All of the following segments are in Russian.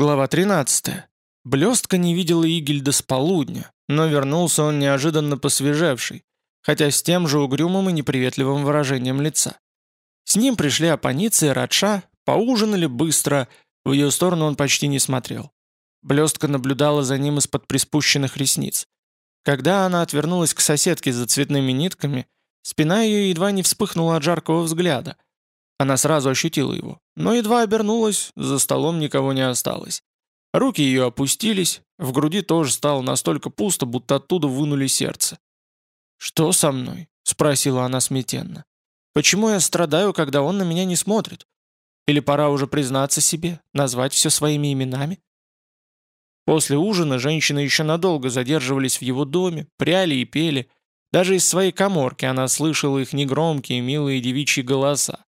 Глава 13. Блестка не видела Игельда с полудня, но вернулся он неожиданно посвежевший, хотя с тем же угрюмым и неприветливым выражением лица. С ним пришли Апаница и Радша, поужинали быстро, в ее сторону он почти не смотрел. Блестка наблюдала за ним из-под приспущенных ресниц. Когда она отвернулась к соседке за цветными нитками, спина ее едва не вспыхнула от жаркого взгляда – она сразу ощутила его, но едва обернулась, за столом никого не осталось. Руки ее опустились, в груди тоже стало настолько пусто, будто оттуда вынули сердце. «Что со мной?» — спросила она смятенно. «Почему я страдаю, когда он на меня не смотрит? Или пора уже признаться себе, назвать все своими именами?» После ужина женщины еще надолго задерживались в его доме, пряли и пели. Даже из своей коморки она слышала их негромкие, милые девичьи голоса.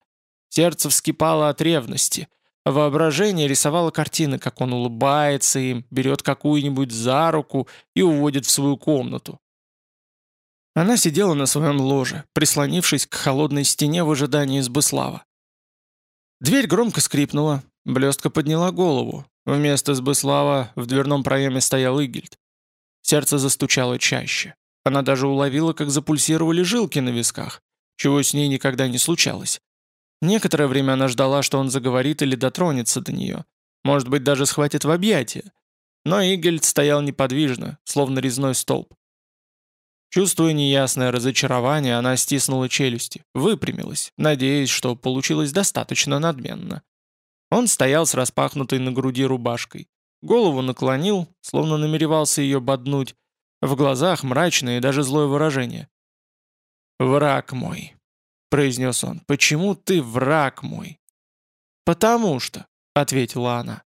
Сердце вскипало от ревности. Воображение рисовало картины, как он улыбается им, берет какую-нибудь за руку и уводит в свою комнату. Она сидела на своем ложе, прислонившись к холодной стене в ожидании Сбыслава. Дверь громко скрипнула, блестка подняла голову. Вместо Сбыслава в дверном проеме стоял Игельд. Сердце застучало чаще. Она даже уловила, как запульсировали жилки на висках, чего с ней никогда не случалось. Некоторое время она ждала, что он заговорит или дотронется до нее. Может быть, даже схватит в объятия. Но Игельд стоял неподвижно, словно резной столб. Чувствуя неясное разочарование, она стиснула челюсти, выпрямилась, надеясь, что получилось достаточно надменно. Он стоял с распахнутой на груди рубашкой. Голову наклонил, словно намеревался ее боднуть. В глазах мрачное и даже злое выражение. «Враг мой», — произнес он, — «почему ты враг мой?» «Потому что», — ответила она.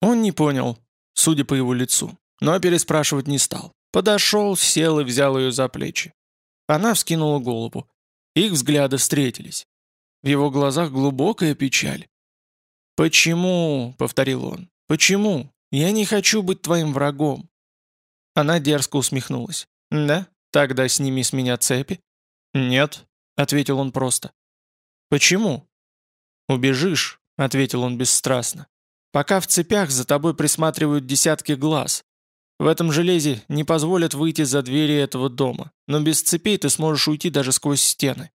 Он не понял, судя по его лицу, но переспрашивать не стал. Подошел, сел и взял ее за плечи. Она вскинула голову. Их взгляды встретились. В его глазах глубокая печаль. «Почему?» — повторил он. «Почему? Я не хочу быть твоим врагом». Она дерзко усмехнулась. «Да? Тогда сними с меня цепи». «Нет», ответил он просто. «Почему?» «Убежишь», — ответил он бесстрастно. «Пока в цепях за тобой присматривают десятки глаз. В этом железе не позволят выйти за двери этого дома, но без цепей ты сможешь уйти даже сквозь стены».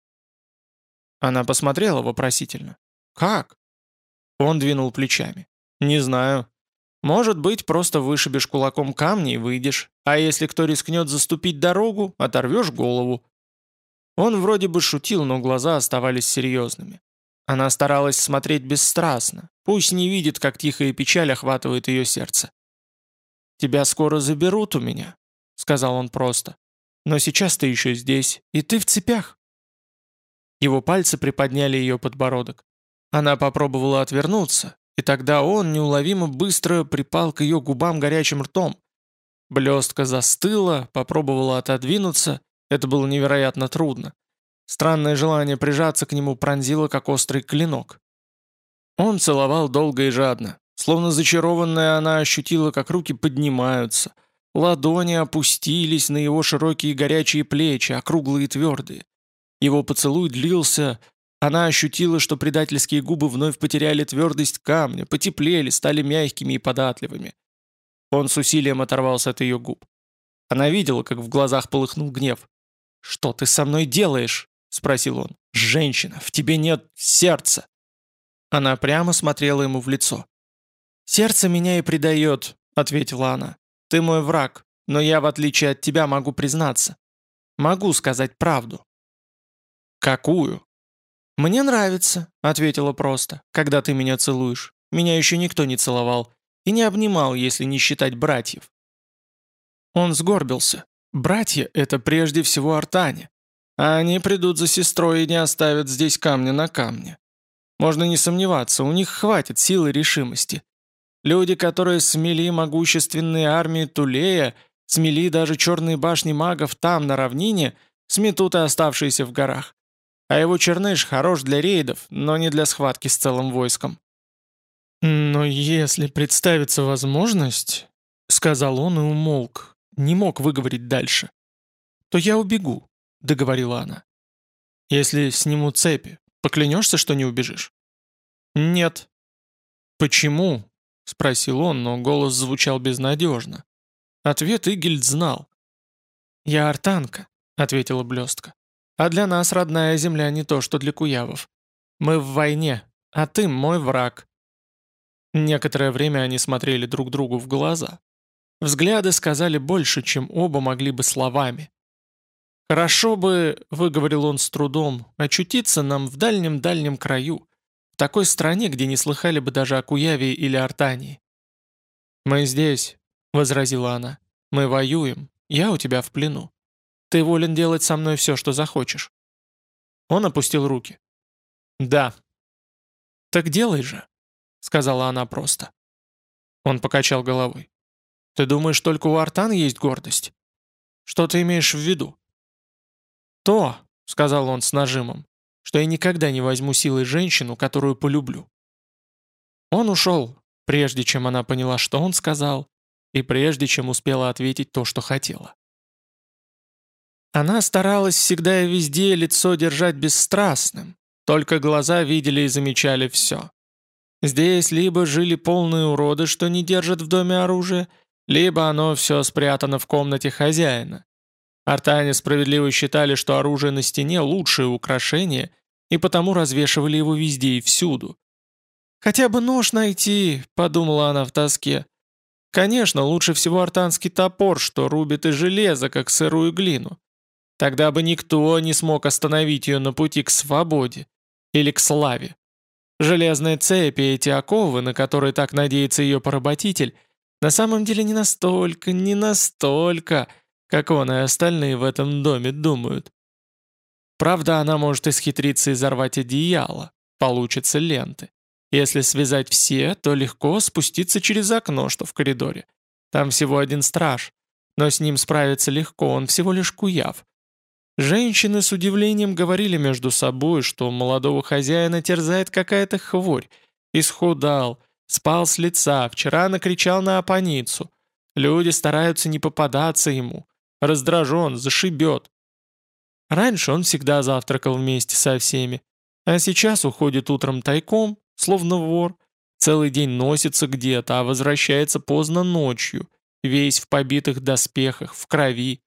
Она посмотрела вопросительно. «Как?» Он двинул плечами. «Не знаю. Может быть, просто вышибешь кулаком камни и выйдешь, а если кто рискнет заступить дорогу, оторвешь голову. Он вроде бы шутил, но глаза оставались серьезными. Она старалась смотреть бесстрастно, пусть не видит, как тихая печаль охватывает ее сердце. «Тебя скоро заберут у меня», — сказал он просто. «Но сейчас ты еще здесь, и ты в цепях». Его пальцы приподняли ее подбородок. Она попробовала отвернуться, и тогда он неуловимо быстро припал к ее губам горячим ртом. Блестка застыла, попробовала отодвинуться, это было невероятно трудно. Странное желание прижаться к нему пронзило, как острый клинок. Он целовал долго и жадно. Словно зачарованная она ощутила, как руки поднимаются. Ладони опустились на его широкие горячие плечи, округлые и твердые. Его поцелуй длился... Она ощутила, что предательские губы вновь потеряли твердость камня, потеплели, стали мягкими и податливыми. Он с усилием оторвался от ее губ. Она видела, как в глазах полыхнул гнев. «Что ты со мной делаешь?» — спросил он. «Женщина, в тебе нет сердца!» Она прямо смотрела ему в лицо. «Сердце меня и предает», — ответила она. «Ты мой враг, но я, в отличие от тебя, могу признаться. Могу сказать правду». «Какую?» «Мне нравится», — ответила просто, — «когда ты меня целуешь. Меня еще никто не целовал. И не обнимал, если не считать братьев». Он сгорбился. Братья — это прежде всего артане. А они придут за сестрой и не оставят здесь камня на камне. Можно не сомневаться, у них хватит силы и решимости. Люди, которые смели могущественные армии Тулея, смели даже черные башни магов там, на равнине, сметут и оставшиеся в горах. А его черныш хорош для рейдов, но не для схватки с целым войском. «Но если представится возможность...» — сказал он и умолк, не мог выговорить дальше. «То я убегу», — договорила она. «Если сниму цепи, поклянешься, что не убежишь?» «Нет». «Почему?» — спросил он, но голос звучал безнадежно. Ответ Игельд знал. «Я артанка», — ответила блестка. «А для нас родная земля не то, что для куявов. Мы в войне, а ты мой враг». Некоторое время они смотрели друг другу в глаза. Взгляды сказали больше, чем оба могли бы словами. «Хорошо бы», — выговорил он с трудом, — «очутиться нам в дальнем-дальнем краю, в такой стране, где не слыхали бы даже о Куяве или Артании». «Мы здесь», — возразила она. «Мы воюем. Я у тебя в плену. Ты волен делать со мной все, что захочешь». Он опустил руки. «Да». «Так делай же», — сказала она просто. Он покачал головой. «Ты думаешь, только у Артан есть гордость? Что ты имеешь в виду?» «То», — сказал он с нажимом, — «что я никогда не возьму силой женщину, которую полюблю». Он ушел, прежде чем она поняла, что он сказал, и прежде чем успела ответить то, что хотела. Она старалась всегда и везде лицо держать бесстрастным, только глаза видели и замечали все. Здесь либо жили полные уроды, что не держат в доме оружие, либо оно все спрятано в комнате хозяина. Артане справедливо считали, что оружие на стене – лучшее украшение, и потому развешивали его везде и всюду. «Хотя бы нож найти», – подумала она в тоске. Конечно, лучше всего артанский топор, что рубит и железо, как сырую глину. Тогда бы никто не смог остановить ее на пути к свободе или к славе. Железные цепи эти оковы, на которые так надеется ее поработитель, на самом деле не настолько, не настолько – как он и остальные в этом доме думают. Правда, она может исхитриться и взорвать одеяло, получится ленты. Если связать все, то легко спуститься через окно, что в коридоре. Там всего один страж, но с ним справиться легко, он всего лишь куяв. Женщины с удивлением говорили между собой, что молодого хозяина терзает какая-то хворь. Исхудал, спал с лица, вчера накричал на опаницу. Люди стараются не попадаться ему. Раздражен, зашибет. Раньше он всегда завтракал вместе со всеми, а сейчас уходит утром тайком, словно вор, целый день носится где-то, а возвращается поздно ночью, весь в побитых доспехах, в крови.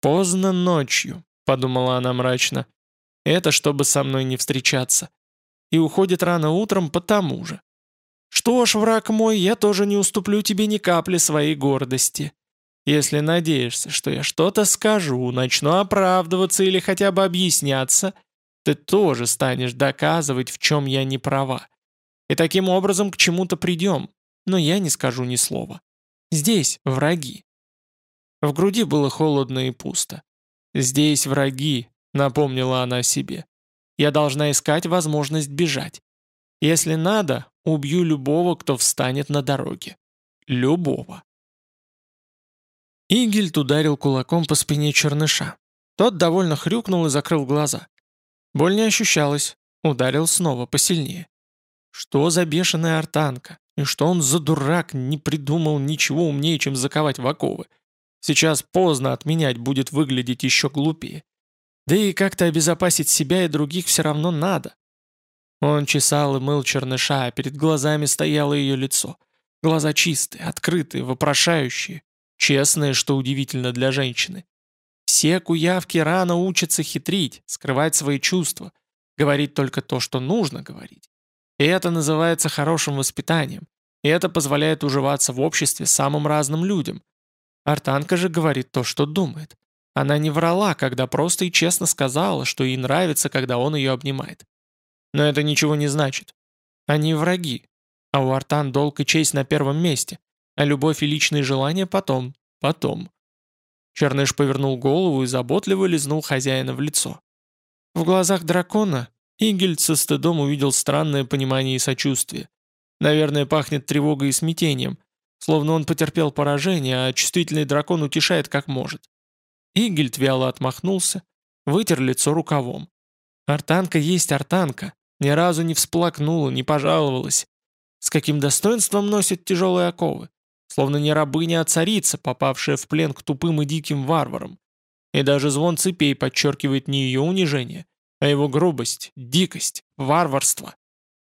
«Поздно ночью», — подумала она мрачно, — «это чтобы со мной не встречаться». И уходит рано утром потому же. «Что ж, враг мой, я тоже не уступлю тебе ни капли своей гордости. Если надеешься, что я что-то скажу, начну оправдываться или хотя бы объясняться, ты тоже станешь доказывать, в чем я не права. И таким образом к чему-то придем, но я не скажу ни слова. Здесь враги. В груди было холодно и пусто. «Здесь враги», — напомнила она себе. «Я должна искать возможность бежать. Если надо, убью любого, кто встанет на дороге. Любого». Игельд ударил кулаком по спине черныша. Тот довольно хрюкнул и закрыл глаза. Боль не ощущалась. Ударил снова, посильнее. Что за бешеная артанка? И что он за дурак не придумал ничего умнее, чем заковать в оковы? Сейчас поздно отменять будет выглядеть еще глупее. Да и как-то обезопасить себя и других все равно надо. Он чесал и мыл черныша, а перед глазами стояло ее лицо. Глаза чистые, открытые, вопрошающие. Честные, что удивительно для женщины. Все куявки рано учатся хитрить, скрывать свои чувства, говорить только то, что нужно говорить. И это называется хорошим воспитанием, и это позволяет уживаться в обществе самым разным людям. Артанка же говорит то, что думает. Она не врала, когда просто и честно сказала, что ей нравится, когда он ее обнимает. Но это ничего не значит. Они враги, а у Артан долг и честь на первом месте. А любовь и личные желания потом, потом. Черныш повернул голову и заботливо лизнул хозяина в лицо. В глазах дракона Игельд со стыдом увидел странное понимание и сочувствие. Наверное, пахнет тревогой и смятением, словно он потерпел поражение, а чувствительный дракон утешает как может. Игельд вяло отмахнулся, вытер лицо рукавом. Артанка есть артанка, ни разу не всплакнула, не пожаловалась. С каким достоинством носит тяжелые оковы словно не рабыня, а царица, попавшая в плен к тупым и диким варварам. И даже звон цепей подчеркивает не ее унижение, а его грубость, дикость, варварство.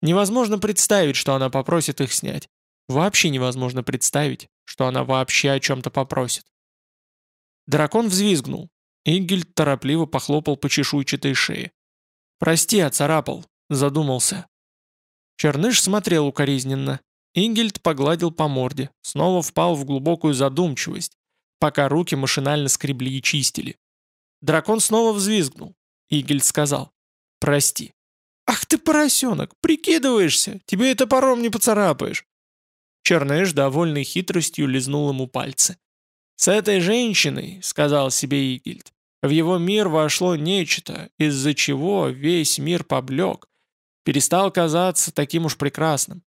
Невозможно представить, что она попросит их снять. Вообще невозможно представить, что она вообще о чем-то попросит. Дракон взвизгнул. Ингельд торопливо похлопал по чешуйчатой шее. «Прости, оцарапал», — задумался. Черныш смотрел укоризненно. Ингельд погладил по морде, снова впал в глубокую задумчивость, пока руки машинально скребли и чистили. Дракон снова взвизгнул. Игельд сказал «Прости». «Ах ты поросенок, прикидываешься, тебе это паром не поцарапаешь». Черныш, довольный хитростью, лизнул ему пальцы. «С этой женщиной, — сказал себе Игельд, — в его мир вошло нечто, из-за чего весь мир поблек, перестал казаться таким уж прекрасным.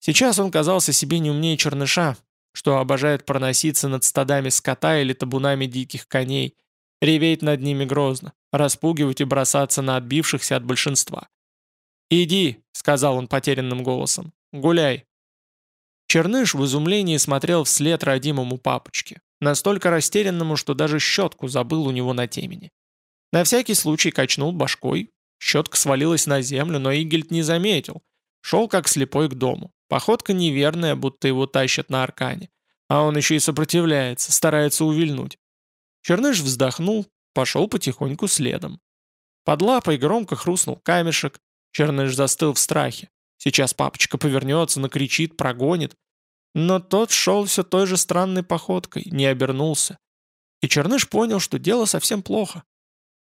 Сейчас он казался себе не умнее черныша, что обожает проноситься над стадами скота или табунами диких коней, реветь над ними грозно, распугивать и бросаться на отбившихся от большинства. «Иди», — сказал он потерянным голосом, — «гуляй». Черныш в изумлении смотрел вслед родимому папочке, настолько растерянному, что даже щетку забыл у него на темени. На всякий случай качнул башкой, щетка свалилась на землю, но Игельд не заметил, шел как слепой к дому. Походка неверная, будто его тащат на аркане. А он еще и сопротивляется, старается увильнуть. Черныш вздохнул, пошел потихоньку следом. Под лапой громко хрустнул камешек. Черныш застыл в страхе. Сейчас папочка повернется, накричит, прогонит. Но тот шел все той же странной походкой, не обернулся. И Черныш понял, что дело совсем плохо.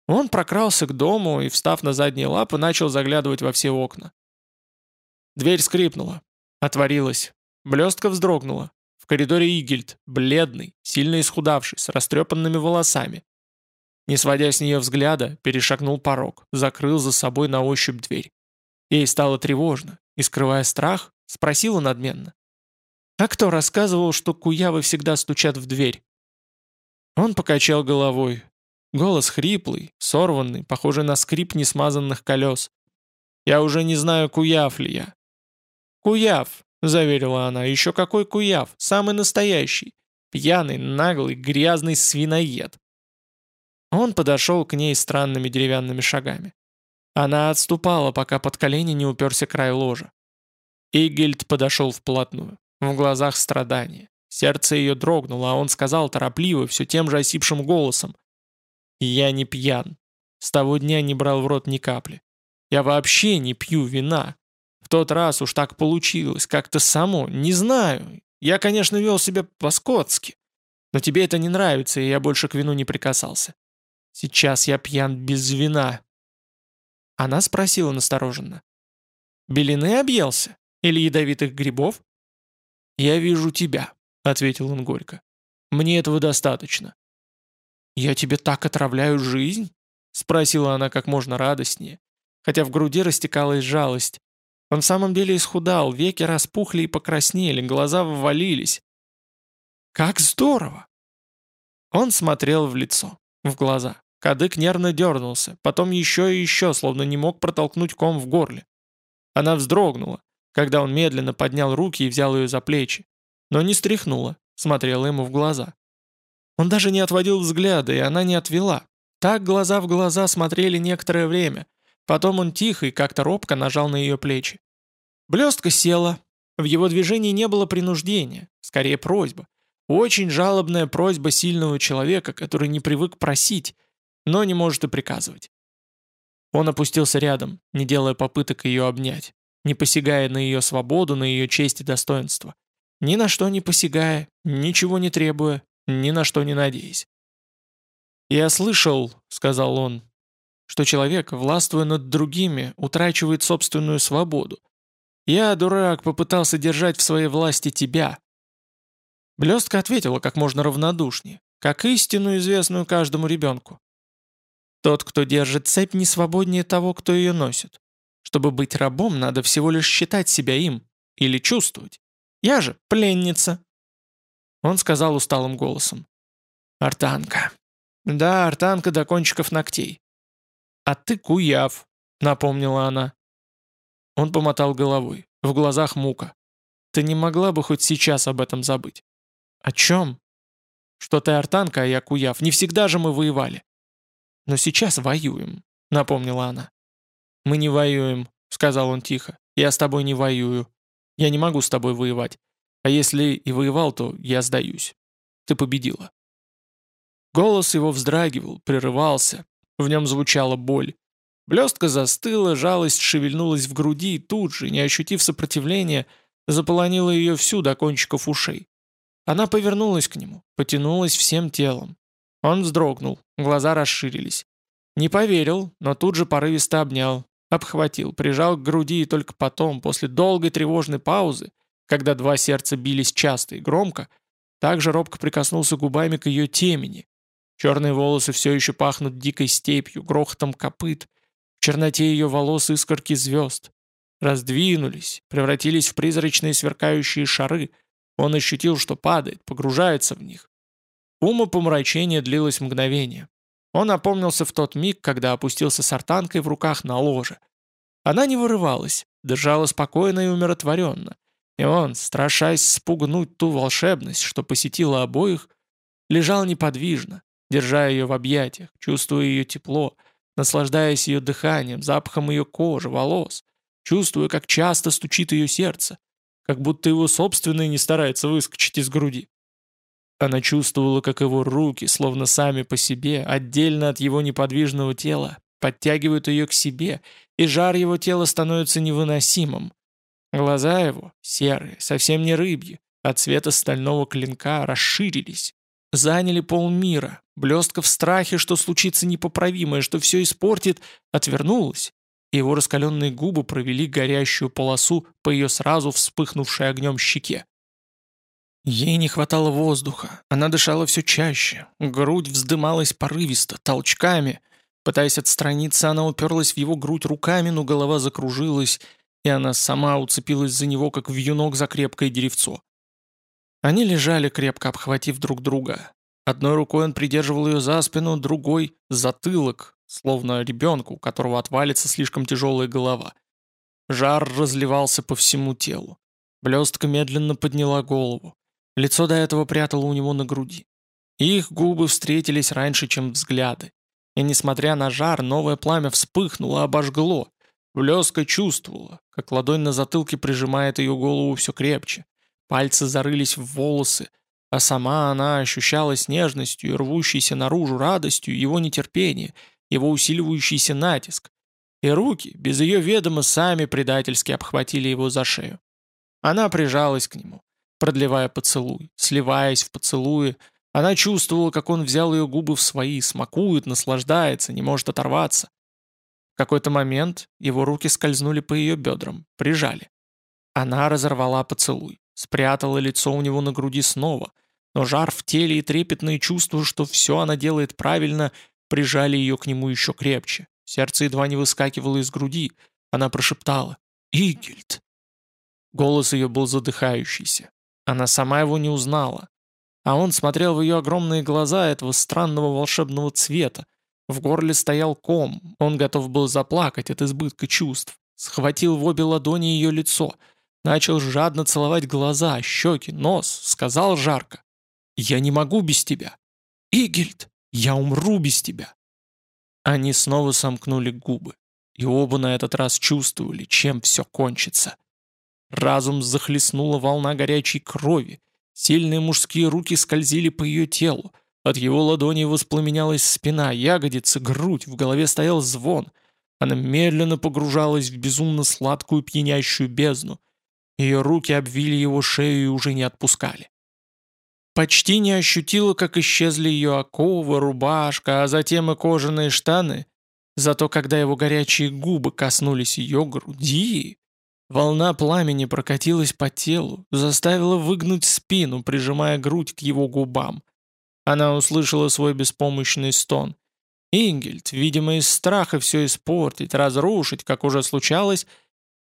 Он прокрался к дому и, встав на задние лапы, начал заглядывать во все окна. Дверь скрипнула. Отворилась. Блестка вздрогнула. В коридоре Игельд, бледный, сильно исхудавший, с растрепанными волосами. Не сводя с нее взгляда, перешагнул порог, закрыл за собой на ощупь дверь. Ей стало тревожно, и, скрывая страх, спросила надменно. «А кто рассказывал, что куявы всегда стучат в дверь?» Он покачал головой. Голос хриплый, сорванный, похожий на скрип несмазанных колес. «Я уже не знаю, куяв ли я. «Куяв», — заверила она, — «еще какой куяв, самый настоящий, пьяный, наглый, грязный свиноед». Он подошел к ней странными деревянными шагами. Она отступала, пока под колени не уперся край ложа. Игельд подошел вплотную. В глазах страдания. Сердце ее дрогнуло, а он сказал торопливо, все тем же осипшим голосом. «Я не пьян. С того дня не брал в рот ни капли. Я вообще не пью вина. В тот раз уж так получилось, как-то само, не знаю. Я, конечно, вел себя по-скотски. Но тебе это не нравится, и я больше к вину не прикасался. Сейчас я пьян без вина». Она спросила настороженно. «Белины объелся? Или ядовитых грибов?» «Я вижу тебя», — ответил он горько. «Мне этого достаточно». «Я тебе так отравляю жизнь?» — спросила она как можно радостнее, хотя в груди растекалась жалость. Он в самом деле исхудал, веки распухли и покраснели, глаза ввалились. «Как здорово!» Он смотрел в лицо, в глаза. Кадык нервно дернулся, потом еще и еще, словно не мог протолкнуть ком в горле. Она вздрогнула, когда он медленно поднял руки и взял ее за плечи, но не стряхнула, смотрела ему в глаза. Он даже не отводил взгляда, и она не отвела. Так глаза в глаза смотрели некоторое время. Потом он тихо и как-то робко нажал на ее плечи. Блестка села. В его движении не было принуждения, скорее просьба. Очень жалобная просьба сильного человека, который не привык просить, но не может и приказывать. Он опустился рядом, не делая попыток ее обнять, не посягая на ее свободу, на ее честь и достоинство. Ни на что не посягая, ничего не требуя, ни на что не надеясь. «Я слышал», — сказал он, — «что человек, властвуя над другими, утрачивает собственную свободу, я, дурак, попытался держать в своей власти тебя». Блестка ответила как можно равнодушнее, как истину, известную каждому ребенку. Тот, кто держит цепь, не свободнее того, кто ее носит. Чтобы быть рабом, надо всего лишь считать себя им или чувствовать. Я же пленница. Он сказал усталым голосом. «Артанка». «Да, артанка до кончиков ногтей». «А ты куяв», — напомнила она. Он помотал головой. В глазах мука. «Ты не могла бы хоть сейчас об этом забыть?» «О чем?» «Что ты артанка, а я куяв. Не всегда же мы воевали». «Но сейчас воюем», — напомнила она. «Мы не воюем», — сказал он тихо. «Я с тобой не воюю. Я не могу с тобой воевать. А если и воевал, то я сдаюсь. Ты победила». Голос его вздрагивал, прерывался. В нем звучала боль. Блестка застыла, жалость шевельнулась в груди и тут же, не ощутив сопротивления, заполонила ее всю до кончиков ушей. Она повернулась к нему, потянулась всем телом. Он вздрогнул, глаза расширились. Не поверил, но тут же порывисто обнял, обхватил, прижал к груди и только потом, после долгой тревожной паузы, когда два сердца бились часто и громко, также робко прикоснулся губами к ее темени. Черные волосы все еще пахнут дикой степью, грохотом копыт. В черноте ее волос искорки звезд. Раздвинулись, превратились в призрачные сверкающие шары. Он ощутил, что падает, погружается в них. Умопомрачение длилось мгновение. Он опомнился в тот миг, когда опустился с артанкой в руках на ложе. Она не вырывалась, держала спокойно и умиротворенно. И он, страшась спугнуть ту волшебность, что посетила обоих, лежал неподвижно, держа ее в объятиях, чувствуя ее тепло, наслаждаясь ее дыханием, запахом ее кожи, волос, чувствуя, как часто стучит ее сердце, как будто его собственное не старается выскочить из груди. Она чувствовала, как его руки, словно сами по себе, отдельно от его неподвижного тела, подтягивают ее к себе, и жар его тела становится невыносимым. Глаза его, серые, совсем не рыбьи, от цвета стального клинка, расширились, заняли полмира. Блестка в страхе, что случится непоправимое, что все испортит, отвернулась. И его раскаленные губы провели горящую полосу по ее сразу вспыхнувшей огнем щеке. Ей не хватало воздуха, она дышала все чаще, грудь вздымалась порывисто, толчками. Пытаясь отстраниться, она уперлась в его грудь руками, но голова закружилась, и она сама уцепилась за него, как вьюнок за крепкое деревцо. Они лежали, крепко обхватив друг друга. Одной рукой он придерживал ее за спину, другой — затылок, словно ребенку, у которого отвалится слишком тяжелая голова. Жар разливался по всему телу. Блестка медленно подняла голову. Лицо до этого прятало у него на груди. Их губы встретились раньше, чем взгляды. И несмотря на жар, новое пламя вспыхнуло, обожгло. Блеска чувствовала, как ладонь на затылке прижимает ее голову все крепче. Пальцы зарылись в волосы, а сама она ощущала нежностью и рвущейся наружу радостью его нетерпение, его усиливающийся натиск. И руки, без ее ведома, сами предательски обхватили его за шею. Она прижалась к нему продлевая поцелуй, сливаясь в поцелуе. Она чувствовала, как он взял ее губы в свои, смакует, наслаждается, не может оторваться. В какой-то момент его руки скользнули по ее бедрам, прижали. Она разорвала поцелуй, спрятала лицо у него на груди снова, но жар в теле и трепетные чувства, что все она делает правильно, прижали ее к нему еще крепче. Сердце едва не выскакивало из груди. Она прошептала «Игельд!». Голос ее был задыхающийся. Она сама его не узнала. А он смотрел в ее огромные глаза этого странного волшебного цвета. В горле стоял ком, он готов был заплакать от избытка чувств. Схватил в обе ладони ее лицо, начал жадно целовать глаза, щеки, нос, сказал жарко. «Я не могу без тебя! Игельд, я умру без тебя!» Они снова сомкнули губы, и оба на этот раз чувствовали, чем все кончится. Разум захлестнула волна горячей крови. Сильные мужские руки скользили по ее телу. От его ладони воспламенялась спина, ягодицы, грудь, в голове стоял звон. Она медленно погружалась в безумно сладкую пьянящую бездну. Ее руки обвили его шею и уже не отпускали. Почти не ощутила, как исчезли ее оковы, рубашка, а затем и кожаные штаны. Зато когда его горячие губы коснулись ее груди, Волна пламени прокатилась по телу, заставила выгнуть спину, прижимая грудь к его губам. Она услышала свой беспомощный стон. Ингельд, видимо, из страха все испортить, разрушить, как уже случалось,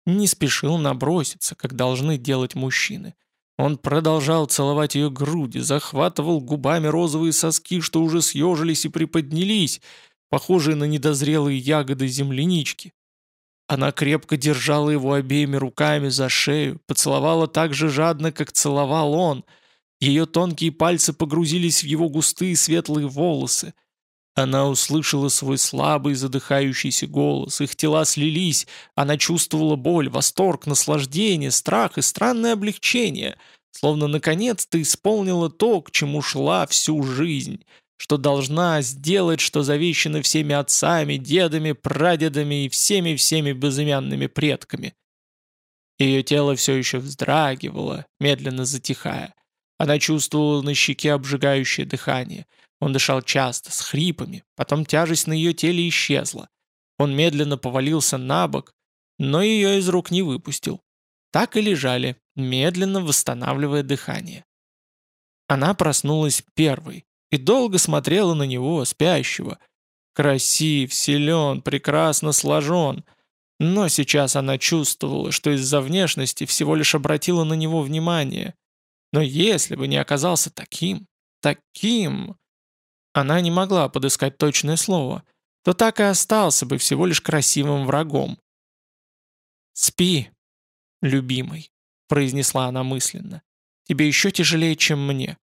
не спешил наброситься, как должны делать мужчины. Он продолжал целовать ее груди, захватывал губами розовые соски, что уже съежились и приподнялись, похожие на недозрелые ягоды землянички. Она крепко держала его обеими руками за шею, поцеловала так же жадно, как целовал он. Ее тонкие пальцы погрузились в его густые светлые волосы. Она услышала свой слабый задыхающийся голос, их тела слились, она чувствовала боль, восторг, наслаждение, страх и странное облегчение, словно наконец ты исполнила то, к чему шла всю жизнь, что должна сделать, что завещено всеми отцами, дедами, прадедами и всеми-всеми безымянными предками. Ее тело все еще вздрагивало, медленно затихая. Она чувствовала на щеке обжигающее дыхание. Он дышал часто, с хрипами, потом тяжесть на ее теле исчезла. Он медленно повалился на бок, но ее из рук не выпустил. Так и лежали, медленно восстанавливая дыхание. Она проснулась первой и долго смотрела на него, спящего. Красив, силен, прекрасно сложен. Но сейчас она чувствовала, что из-за внешности всего лишь обратила на него внимание. Но если бы не оказался таким, таким... Она не могла подыскать точное слово, то так и остался бы всего лишь красивым врагом. «Спи, любимый», — произнесла она мысленно. «Тебе еще тяжелее, чем мне.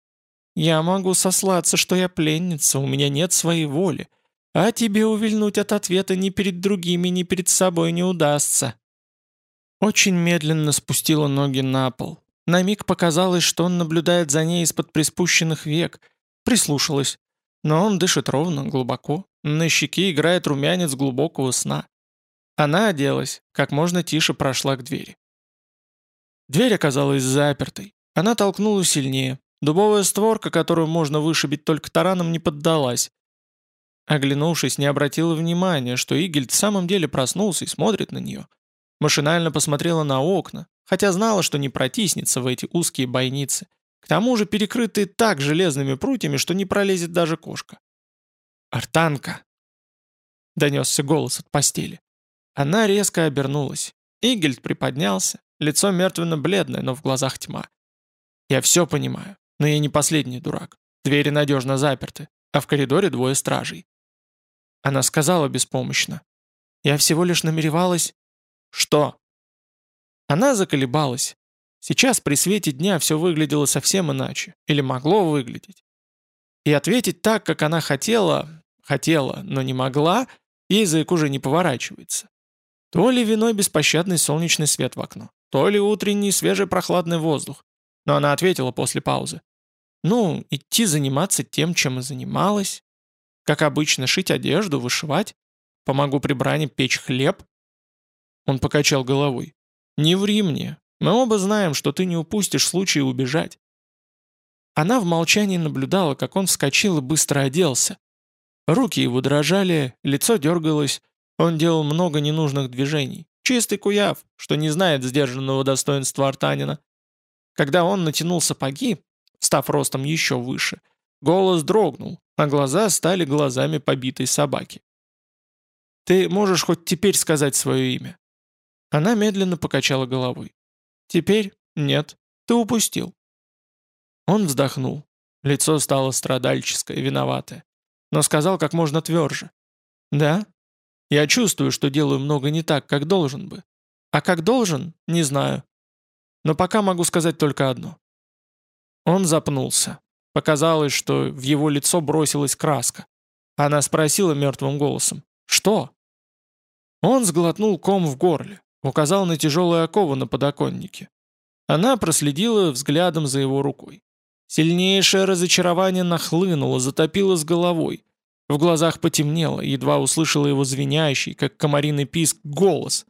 Я могу сослаться, что я пленница, у меня нет своей воли, а тебе увильнуть от ответа ни перед другими, ни перед собой не удастся». Очень медленно спустила ноги на пол. На миг показалось, что он наблюдает за ней из-под приспущенных век. Прислушалась. Но он дышит ровно, глубоко. На щеке играет румянец глубокого сна. Она оделась, как можно тише прошла к двери. Дверь оказалась запертой. Она толкнула сильнее. Дубовая створка, которую можно вышибить только тараном, не поддалась. Оглянувшись, не обратила внимания, что Игельд в самом деле проснулся и смотрит на нее. Машинально посмотрела на окна, хотя знала, что не протиснется в эти узкие бойницы. К тому же перекрытые так железными прутьями, что не пролезет даже кошка. «Артанка!» — донесся голос от постели. Она резко обернулась. Игельд приподнялся, лицо мертвенно-бледное, но в глазах тьма. «Я все понимаю, но я не последний дурак. Двери надежно заперты, а в коридоре двое стражей». Она сказала беспомощно. «Я всего лишь намеревалась...» «Что?» Она заколебалась. Сейчас при свете дня все выглядело совсем иначе, или могло выглядеть. И ответить так, как она хотела, хотела, но не могла, ей язык уже не поворачивается. То ли виной беспощадный солнечный свет в окно, то ли утренний свежий прохладный воздух. Но она ответила после паузы. Ну, идти заниматься тем, чем и занималась. Как обычно, шить одежду, вышивать. Помогу при бране печь хлеб. Он покачал головой. Не ври мне. Мы оба знаем, что ты не упустишь случая убежать. Она в молчании наблюдала, как он вскочил и быстро оделся. Руки его дрожали, лицо дергалось, он делал много ненужных движений. Чистый куяв, что не знает сдержанного достоинства артанина. Когда он натянул сапоги, став ростом еще выше, голос дрогнул, а глаза стали глазами побитой собаки. «Ты можешь хоть теперь сказать свое имя?» Она медленно покачала головой. «Теперь нет, ты упустил». Он вздохнул. Лицо стало страдальческое, виноватое. Но сказал как можно тверже. «Да, я чувствую, что делаю много не так, как должен бы. А как должен, не знаю. Но пока могу сказать только одно». Он запнулся. Показалось, что в его лицо бросилась краска. Она спросила мертвым голосом. «Что?» Он сглотнул ком в горле, указал на тяжелую окову на подоконнике. Она проследила взглядом за его рукой. Сильнейшее разочарование нахлынуло, затопило с головой. В глазах потемнело, едва услышала его звенящий, как комариный писк, голос.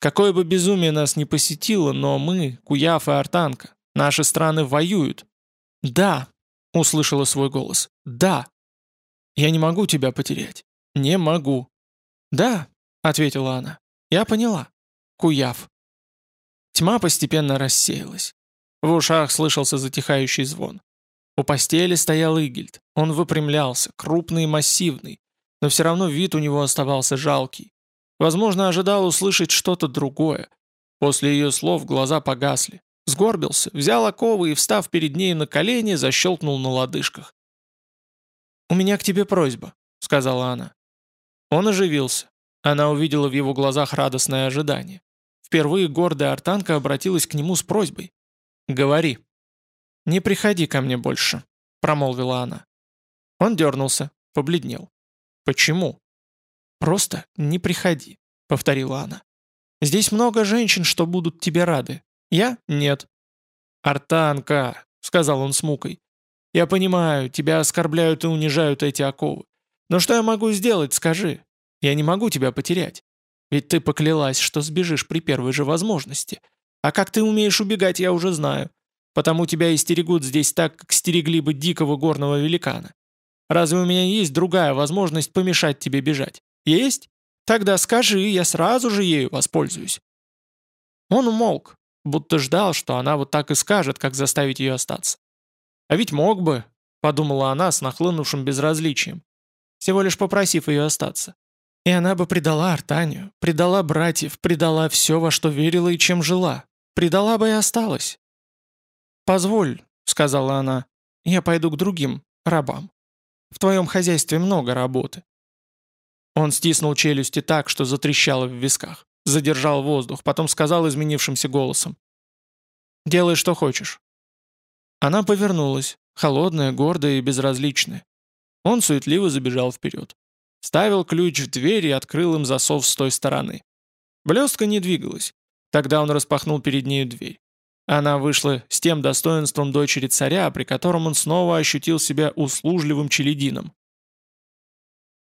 Какое бы безумие нас ни посетило, но мы, Куяф и Артанка, наши страны воюют. «Да», — услышала свой голос, — «да». «Я не могу тебя потерять. Не могу». «Да», — ответила она, — «я поняла. Куяв». Тьма постепенно рассеялась. В ушах слышался затихающий звон. У постели стоял Игельд. Он выпрямлялся, крупный и массивный, но все равно вид у него оставался жалкий. Возможно, ожидал услышать что-то другое. После ее слов глаза погасли. Сгорбился, взял оковы и, встав перед ней на колени, защелкнул на лодыжках. «У меня к тебе просьба», — сказала она. Он оживился. Она увидела в его глазах радостное ожидание. Впервые гордая артанка обратилась к нему с просьбой. «Говори». «Не приходи ко мне больше», — промолвила она. Он дернулся, побледнел. «Почему?» «Просто не приходи», — повторила она. «Здесь много женщин, что будут тебе рады. Я — нет». «Артанка», — сказал он с мукой, — «я понимаю, тебя оскорбляют и унижают эти оковы. Но что я могу сделать, скажи? Я не могу тебя потерять. Ведь ты поклялась, что сбежишь при первой же возможности. А как ты умеешь убегать, я уже знаю. Потому тебя и стерегут здесь так, как стерегли бы дикого горного великана. Разве у меня есть другая возможность помешать тебе бежать? Есть? Тогда скажи, я сразу же ею воспользуюсь». Он умолк, будто ждал, что она вот так и скажет, как заставить ее остаться. «А ведь мог бы», — подумала она с нахлынувшим безразличием, всего лишь попросив ее остаться. И она бы предала Артанию, предала братьев, предала все, во что верила и чем жила. Предала бы и осталась. «Позволь», — сказала она, — «я пойду к другим, рабам. В твоем хозяйстве много работы». Он стиснул челюсти так, что затрещало в висках, задержал воздух, потом сказал изменившимся голосом. «Делай, что хочешь». Она повернулась, холодная, гордая и безразличная. Он суетливо забежал вперед. Ставил ключ в дверь и открыл им засов с той стороны. Блестка не двигалась. Тогда он распахнул перед нею дверь. Она вышла с тем достоинством дочери царя, при котором он снова ощутил себя услужливым челядином.